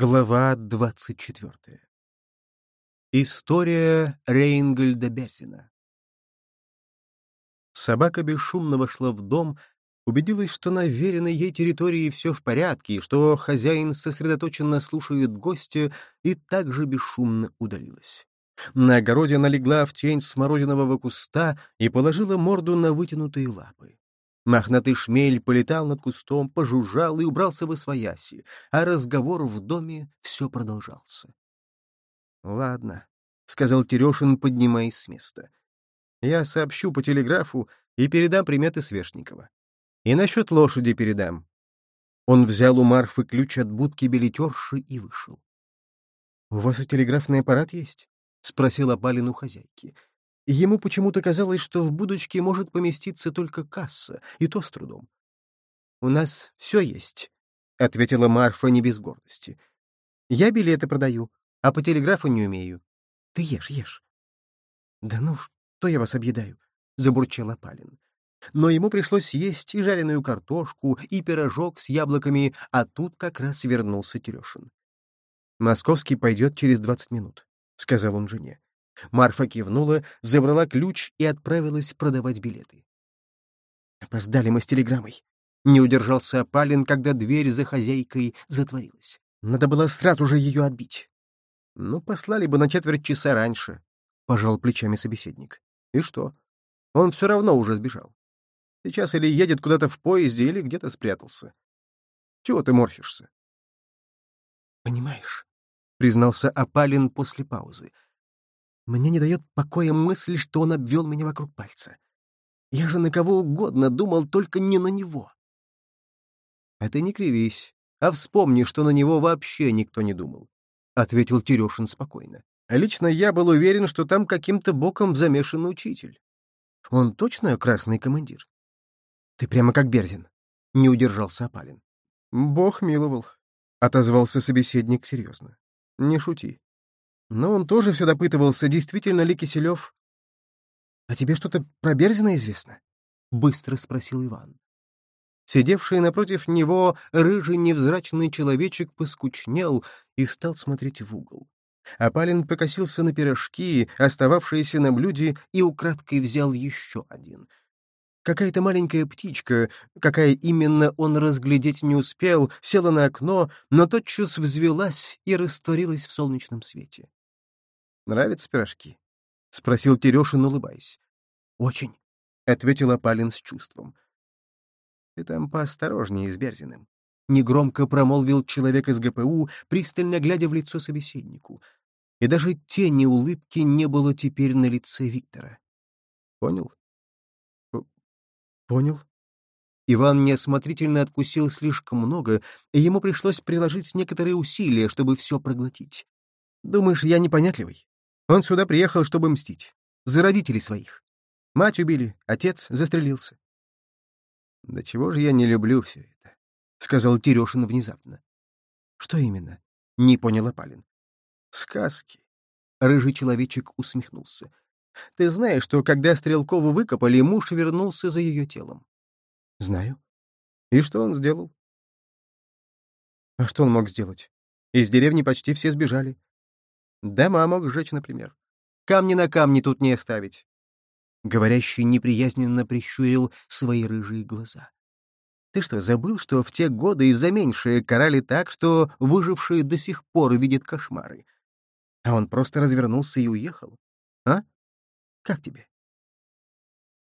Глава двадцать четвертая. История Рейнгольда Берзина. Собака бесшумно вошла в дом, убедилась, что на веренной ей территории все в порядке, и что хозяин сосредоточенно слушает гостя, и также бесшумно удалилась. На огороде она легла в тень смородинового куста и положила морду на вытянутые лапы. Мохнатый шмель полетал над кустом, пожужжал и убрался в освояси, а разговор в доме все продолжался. — Ладно, — сказал Терешин, поднимаясь с места. — Я сообщу по телеграфу и передам приметы Свешникова. И насчет лошади передам. Он взял у Марфы ключ от будки билетерши и вышел. — У вас и телеграфный аппарат есть? — спросил Апалин у хозяйки. Ему почему-то казалось, что в будочке может поместиться только касса, и то с трудом. «У нас все есть», — ответила Марфа не без гордости. «Я билеты продаю, а по телеграфу не умею. Ты ешь, ешь». «Да ну, что я вас объедаю?» — забурчал Апалин. Но ему пришлось есть и жареную картошку, и пирожок с яблоками, а тут как раз вернулся Терешин. «Московский пойдет через двадцать минут», — сказал он жене. Марфа кивнула, забрала ключ и отправилась продавать билеты. Опоздали мы с телеграммой. Не удержался Апалин, когда дверь за хозяйкой затворилась. Надо было сразу же ее отбить. Ну, послали бы на четверть часа раньше, — пожал плечами собеседник. И что? Он все равно уже сбежал. Сейчас или едет куда-то в поезде, или где-то спрятался. Чего ты морщишься? Понимаешь, — признался Апалин после паузы, — мне не дает покоя мысль, что он обвел меня вокруг пальца. Я же на кого угодно думал, только не на него. — А ты не кривись, а вспомни, что на него вообще никто не думал, — ответил Терешин спокойно. Лично я был уверен, что там каким-то боком замешан учитель. Он точно красный командир? Ты прямо как Берзин, — не удержался Апалин. Бог миловал, — отозвался собеседник серьезно. Не шути. Но он тоже все допытывался, действительно ли Киселев... — А тебе что-то про Берзина известно? — быстро спросил Иван. Сидевший напротив него рыжий невзрачный человечек поскучнел и стал смотреть в угол. Апалин покосился на пирожки, остававшиеся на блюде, и украдкой взял еще один. Какая-то маленькая птичка, какая именно он разглядеть не успел, села на окно, но тотчас взвелась и растворилась в солнечном свете. Нравятся пирожки? — спросил Терешин, улыбаясь. — Очень, — ответил Апалин с чувством. — Ты там поосторожнее с Берзиным. Негромко промолвил человек из ГПУ, пристально глядя в лицо собеседнику. И даже тени улыбки не было теперь на лице Виктора. — Понял? — Понял. Иван неосмотрительно откусил слишком много, и ему пришлось приложить некоторые усилия, чтобы все проглотить. Думаешь, я непонятливый? Он сюда приехал, чтобы мстить. За родителей своих. Мать убили, отец застрелился. «Да чего же я не люблю все это?» — сказал Терешин внезапно. «Что именно?» — не понял Апалин. «Сказки». Рыжий человечек усмехнулся. «Ты знаешь, что когда Стрелкову выкопали, муж вернулся за ее телом?» «Знаю». «И что он сделал?» «А что он мог сделать? Из деревни почти все сбежали. Дома мог сжечь, например. Камни на камни тут не оставить. Говорящий неприязненно прищурил свои рыжие глаза. Ты что, забыл, что в те годы из-за меньшие карали так, что выжившие до сих пор видят кошмары? А он просто развернулся и уехал? А? Как тебе?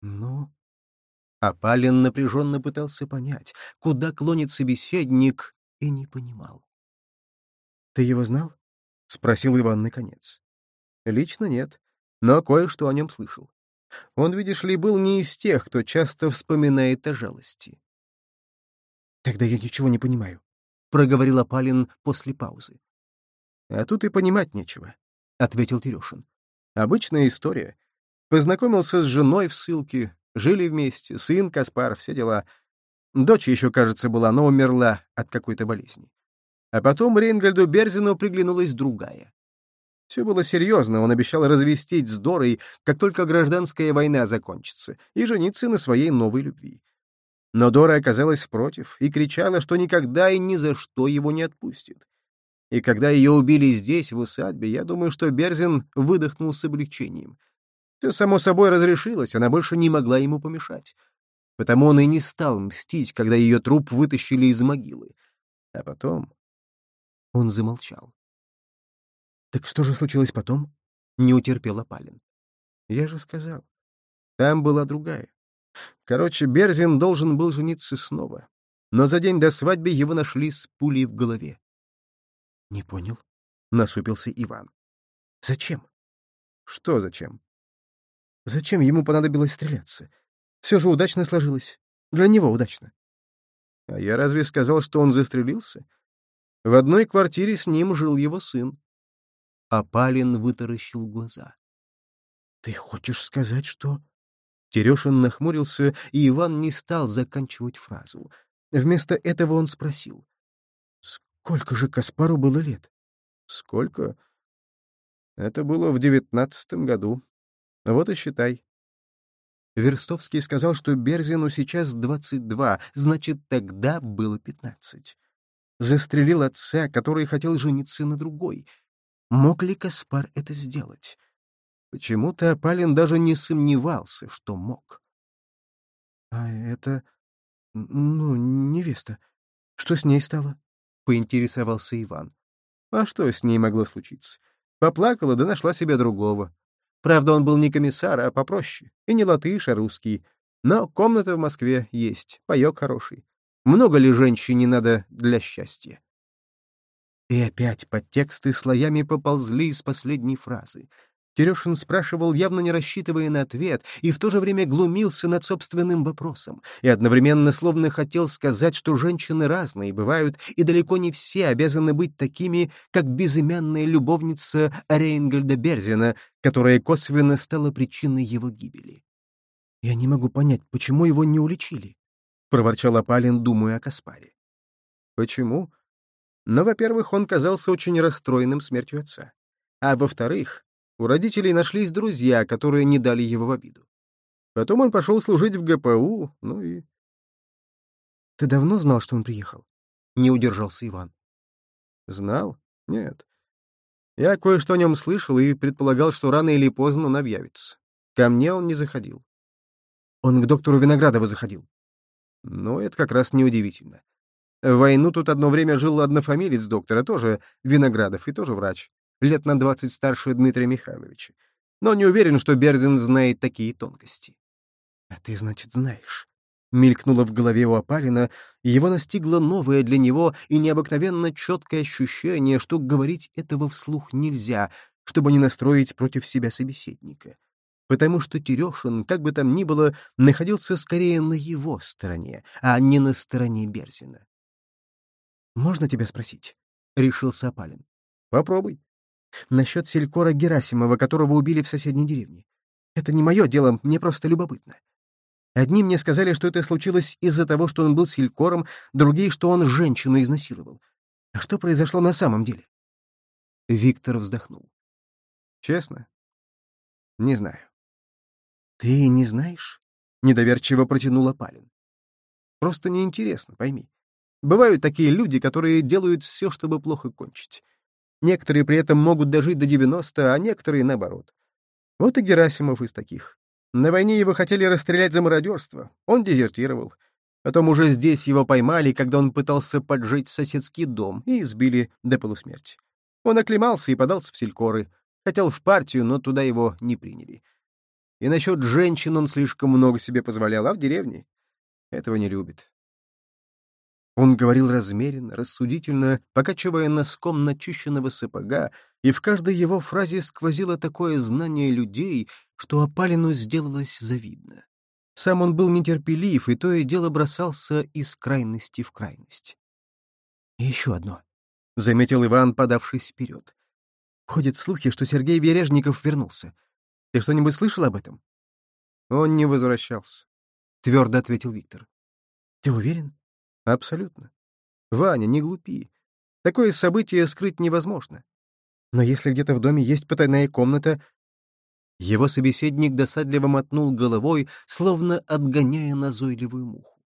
Ну... Апалин напряженно пытался понять, куда клонит собеседник, и не понимал. «Ты его знал?» — спросил Иван наконец. «Лично нет, но кое-что о нем слышал. Он, видишь ли, был не из тех, кто часто вспоминает о жалости». «Тогда я ничего не понимаю», — проговорил Апалин после паузы. «А тут и понимать нечего», — ответил Терешин. «Обычная история. Познакомился с женой в ссылке, жили вместе, сын, Каспар, все дела. Дочь еще, кажется, была, но умерла от какой-то болезни. А потом Рейнгольду Берзину приглянулась другая. Все было серьезно, он обещал развестить с Дорой, как только гражданская война закончится, и жениться на своей новой любви. Но Дора оказалась против и кричала, что никогда и ни за что его не отпустит. И когда ее убили здесь, в усадьбе, я думаю, что Берзин выдохнул с облегчением. Все само собой разрешилось, она больше не могла ему помешать. Потому он и не стал мстить, когда ее труп вытащили из могилы. А потом... Он замолчал. «Так что же случилось потом?» — не утерпел Апалин. «Я же сказал. Там была другая. Короче, Берзин должен был жениться снова. Но за день до свадьбы его нашли с пулей в голове. — Не понял, — насупился Иван. — Зачем? — Что зачем? — Зачем ему понадобилось стреляться? Все же удачно сложилось. Для него удачно. — А я разве сказал, что он застрелился? В одной квартире с ним жил его сын. Апалин вытаращил глаза. — Ты хочешь сказать, что... Терешин нахмурился, и Иван не стал заканчивать фразу. Вместо этого он спросил. «Сколько же Каспару было лет?» «Сколько?» «Это было в девятнадцатом году. Вот и считай». Верстовский сказал, что Берзину сейчас двадцать два, значит, тогда было пятнадцать. Застрелил отца, который хотел жениться на другой. Мог ли Каспар это сделать? Почему-то Апалин даже не сомневался, что мог. — А это... ну, невеста. Что с ней стало? — поинтересовался Иван. — А что с ней могло случиться? Поплакала, да нашла себе другого. Правда, он был не комиссар, а попроще. И не латыш, а русский. Но комната в Москве есть, паёк хороший. Много ли женщине надо для счастья? И опять подтексты слоями поползли из последней фразы. Терешин спрашивал, явно не рассчитывая на ответ, и в то же время глумился над собственным вопросом, и одновременно словно хотел сказать, что женщины разные бывают, и далеко не все обязаны быть такими, как безымянная любовница Рейнгольда Берзина, которая косвенно стала причиной его гибели. «Я не могу понять, почему его не уличили?» — проворчал Апалин, думая о Каспаре. «Почему?» Но, во-первых, он казался очень расстроенным смертью отца. А во-вторых, у родителей нашлись друзья, которые не дали его в обиду. Потом он пошел служить в ГПУ, ну и... — Ты давно знал, что он приехал? — не удержался Иван. — Знал? Нет. Я кое-что о нем слышал и предполагал, что рано или поздно он объявится. Ко мне он не заходил. Он к доктору Виноградову заходил. Ну, это как раз неудивительно. В войну тут одно время жил однофамилец доктора, тоже Виноградов и тоже врач лет на двадцать старше Дмитрия Михайловича, но не уверен, что Бердин знает такие тонкости. — А ты, значит, знаешь? — мелькнуло в голове у Апарина, и его настигло новое для него и необыкновенно четкое ощущение, что говорить этого вслух нельзя, чтобы не настроить против себя собеседника. Потому что Терешин, как бы там ни было, находился скорее на его стороне, а не на стороне Берзина. «Можно тебя спросить?» — решился Апалин. «Попробуй», Насчет селькора Герасимова, которого убили в соседней деревне. Это не мое дело, мне просто любопытно. Одни мне сказали, что это случилось из-за того, что он был селькором, другие, что он женщину изнасиловал. А что произошло на самом деле? Виктор вздохнул. Честно? Не знаю. Ты не знаешь? Недоверчиво протянула Палин. Просто неинтересно, пойми. Бывают такие люди, которые делают все, чтобы плохо кончить. Некоторые при этом могут дожить до 90, а некоторые наоборот. Вот и Герасимов из таких. На войне его хотели расстрелять за мародерство. Он дезертировал. Потом уже здесь его поймали, когда он пытался поджечь соседский дом, и избили до полусмерти. Он оклемался и подался в селькоры. Хотел в партию, но туда его не приняли. И насчет женщин он слишком много себе позволял, а в деревне этого не любит. Он говорил размеренно, рассудительно, покачивая носком начищенного сапога, и в каждой его фразе сквозило такое знание людей, что опалину сделалось завидно. Сам он был нетерпелив, и то и дело бросался из крайности в крайность. «И еще одно», — заметил Иван, подавшись вперед. «Ходят слухи, что Сергей Вережников вернулся. Ты что-нибудь слышал об этом?» «Он не возвращался», — твердо ответил Виктор. «Ты уверен?» Абсолютно. Ваня, не глупи. Такое событие скрыть невозможно. Но если где-то в доме есть потайная комната... Его собеседник досадливо мотнул головой, словно отгоняя назойливую муху.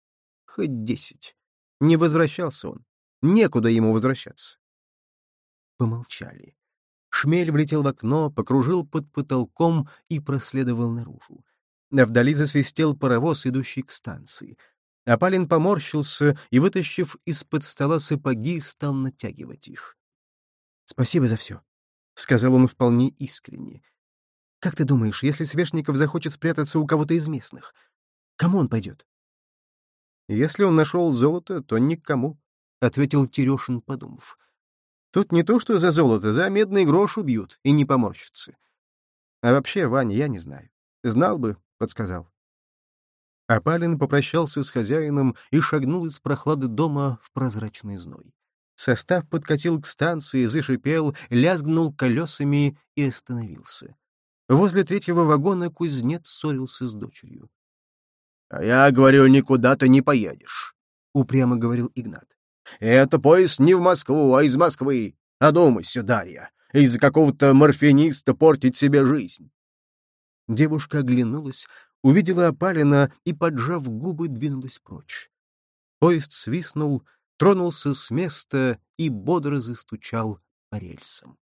Хоть десять. Не возвращался он. Некуда ему возвращаться. помолчали. Шмель влетел в окно, покружил под потолком и проследовал наружу. Вдали засвистел паровоз, идущий к станции. Апалин поморщился и, вытащив из-под стола сапоги, стал натягивать их. «Спасибо за все», — сказал он вполне искренне. «Как ты думаешь, если Свешников захочет спрятаться у кого-то из местных, кому он пойдет?» «Если он нашел золото, то никому», — ответил Терешин, подумав. «Тут не то, что за золото, за медный грош убьют и не поморщатся. А вообще, Ваня, я не знаю. Знал бы, подсказал». Апалин попрощался с хозяином и шагнул из прохлады дома в прозрачный зной. Состав подкатил к станции, зашипел, лязгнул колесами и остановился. Возле третьего вагона кузнец ссорился с дочерью. — А я говорю, никуда ты не поедешь, — упрямо говорил Игнат. — Это поезд не в Москву, а из Москвы. Одумайся, Дарья, из-за какого-то морфиниста портить себе жизнь. Девушка оглянулась, увидела опалина и, поджав губы, двинулась прочь. Поезд свистнул, тронулся с места и бодро застучал по рельсам.